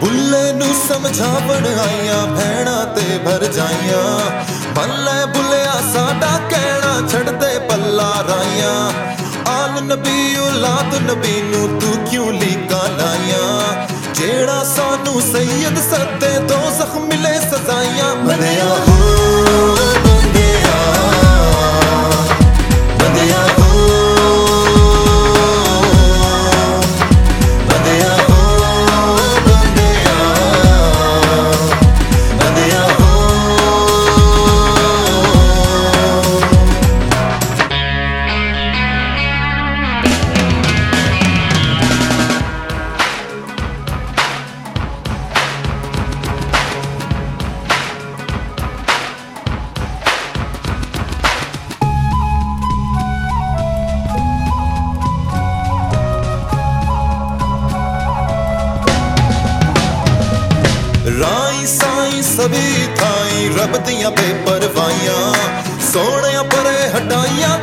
بھوجا بلے بلیا سا کہنا چڈتے پلا رائیاں آل نبی آدن پی نیو لیکن لائی جا ستے تو سخ ملے سجائیاں بنیا سب تھائی رب دیا پیپر وائی سونے پڑے ہٹائیاں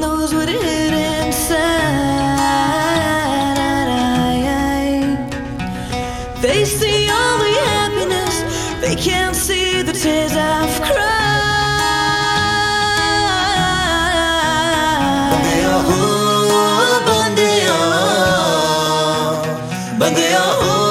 نو زورنسے جافر بندے